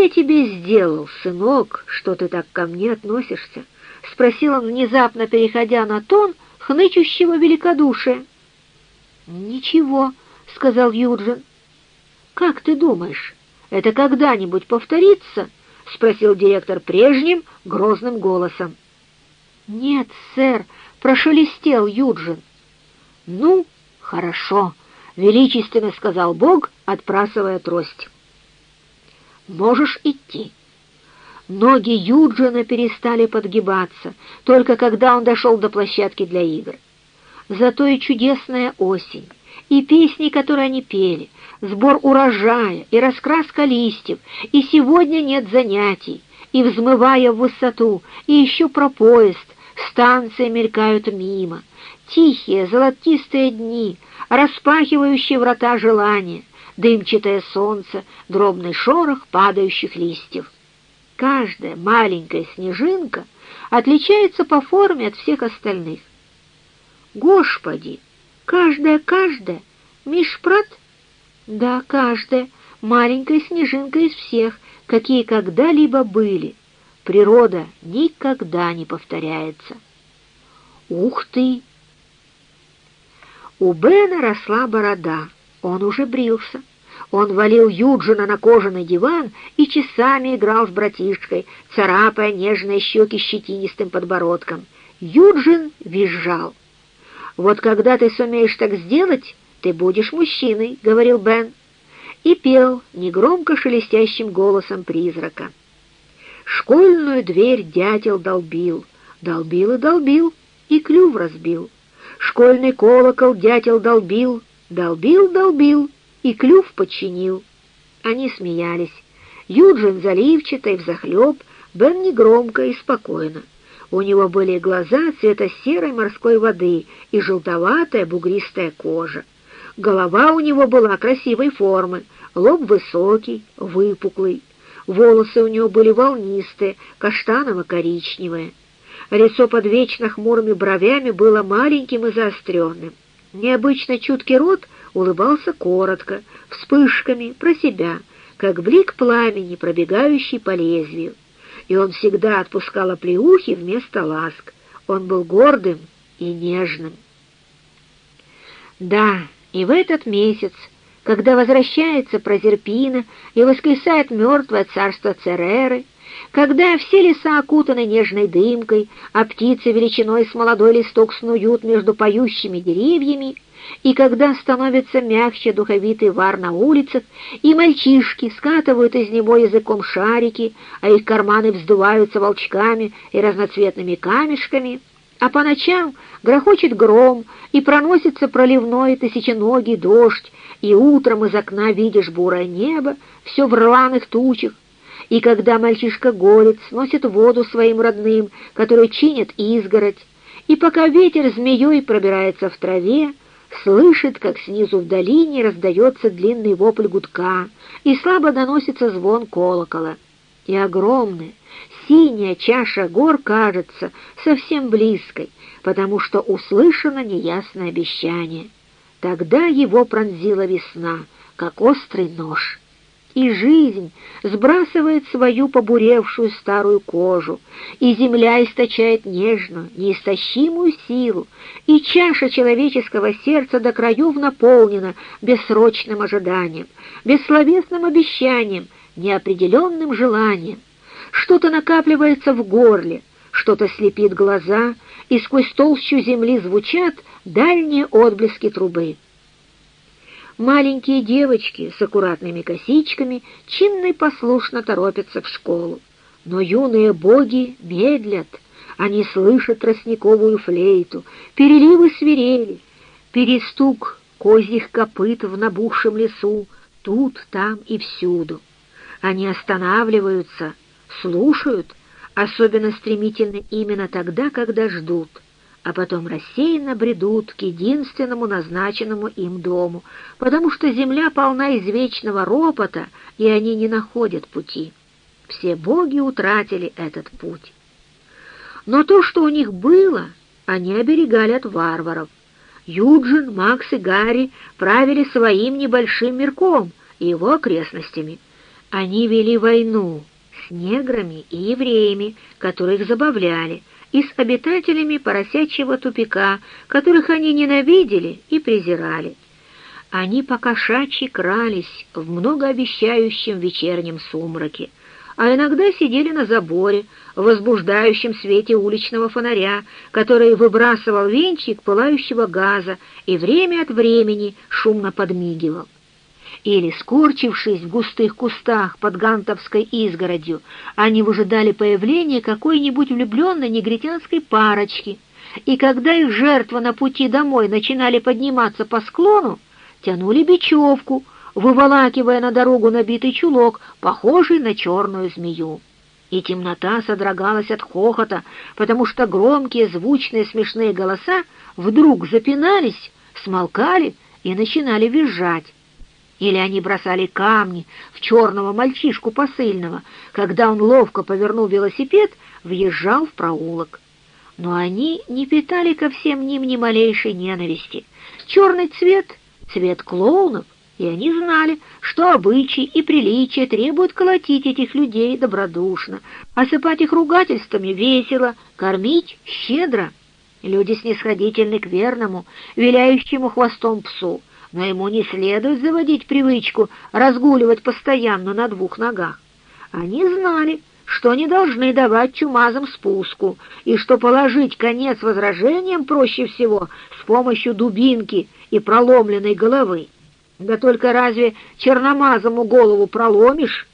я тебе сделал, сынок, что ты так ко мне относишься?» — спросил он, внезапно переходя на тон хнычущего великодушия. «Ничего», — сказал Юджин. «Как ты думаешь, это когда-нибудь повторится?» — спросил директор прежним грозным голосом. «Нет, сэр», — прошелестел Юджин. «Ну, хорошо», — величественно сказал Бог, отбрасывая трость. «Можешь идти». Ноги Юджина перестали подгибаться, только когда он дошел до площадки для игр. Зато и чудесная осень, и песни, которые они пели, сбор урожая и раскраска листьев, и сегодня нет занятий, и, взмывая в высоту, и еще про поезд, станции мелькают мимо, тихие золотистые дни, распахивающие врата желания, дымчатое солнце, дробный шорох падающих листьев. Каждая маленькая снежинка отличается по форме от всех остальных. Господи, каждая-каждая, Мишпрат? Да, каждая, маленькая снежинка из всех, какие когда-либо были. Природа никогда не повторяется. Ух ты! У Бена росла борода, он уже брился. Он валил Юджина на кожаный диван и часами играл с братишкой, царапая нежные щеки щетинистым подбородком. Юджин визжал. «Вот когда ты сумеешь так сделать, ты будешь мужчиной», — говорил Бен. И пел негромко шелестящим голосом призрака. Школьную дверь дятел долбил, долбил и долбил, и клюв разбил. Школьный колокол дятел долбил, долбил, долбил, и клюв подчинил. Они смеялись. Юджин заливчато и взахлеб, Бен негромко и спокойно. У него были глаза цвета серой морской воды и желтоватая бугристая кожа. Голова у него была красивой формы, лоб высокий, выпуклый. Волосы у него были волнистые, каштаново-коричневые. Лицо под вечно хмурыми бровями было маленьким и заостренным. Необычно чуткий рот улыбался коротко, вспышками, про себя, как блик пламени, пробегающий по лезвию. И он всегда отпускал оплеухи вместо ласк. Он был гордым и нежным. Да, и в этот месяц, когда возвращается Прозерпина и воскресает мертвое царство Цереры, когда все леса окутаны нежной дымкой, а птицы величиной с молодой листок снуют между поющими деревьями, и когда становится мягче духовитый вар на улицах, и мальчишки скатывают из него языком шарики, а их карманы вздуваются волчками и разноцветными камешками, а по ночам грохочет гром, и проносится проливной тысяченогий дождь, и утром из окна видишь бурое небо, все в рваных тучах, и когда мальчишка-горец сносит воду своим родным, которые чинят изгородь, и пока ветер змеей пробирается в траве, слышит, как снизу в долине раздается длинный вопль гудка, и слабо доносится звон колокола. И огромная, синяя чаша гор кажется совсем близкой, потому что услышано неясное обещание. Тогда его пронзила весна, как острый нож и жизнь сбрасывает свою побуревшую старую кожу, и земля источает нежную, неистощимую силу, и чаша человеческого сердца до краев наполнена бессрочным ожиданием, бессловесным обещанием, неопределенным желанием. Что-то накапливается в горле, что-то слепит глаза, и сквозь толщу земли звучат дальние отблески трубы. Маленькие девочки с аккуратными косичками чинно и послушно торопятся в школу. Но юные боги медлят, они слышат тростниковую флейту, переливы свирели, перестук козьих копыт в набухшем лесу, тут, там и всюду. Они останавливаются, слушают, особенно стремительно именно тогда, когда ждут — а потом рассеянно бредут к единственному назначенному им дому, потому что земля полна извечного ропота, и они не находят пути. Все боги утратили этот путь. Но то, что у них было, они оберегали от варваров. Юджин, Макс и Гарри правили своим небольшим мирком и его окрестностями. Они вели войну неграми и евреями, которые их забавляли, и с обитателями поросячьего тупика, которых они ненавидели и презирали. Они покошачьи крались в многообещающем вечернем сумраке, а иногда сидели на заборе, в возбуждающем свете уличного фонаря, который выбрасывал венчик пылающего газа и время от времени шумно подмигивал или, скорчившись в густых кустах под гантовской изгородью, они выжидали появления какой-нибудь влюбленной негритянской парочки, и когда их жертва на пути домой начинали подниматься по склону, тянули бечевку, выволакивая на дорогу набитый чулок, похожий на черную змею. И темнота содрогалась от хохота, потому что громкие, звучные, смешные голоса вдруг запинались, смолкали и начинали визжать. Или они бросали камни в черного мальчишку посыльного, когда он, ловко повернув велосипед, въезжал в проулок. Но они не питали ко всем ним ни малейшей ненависти. Черный цвет — цвет клоунов, и они знали, что обычаи и приличия требуют колотить этих людей добродушно, осыпать их ругательствами весело, кормить щедро. Люди снисходительны к верному, виляющему хвостом псу, но ему не следует заводить привычку разгуливать постоянно на двух ногах. Они знали, что не должны давать чумазам спуску, и что положить конец возражениям проще всего с помощью дубинки и проломленной головы. Да только разве черномазому голову проломишь,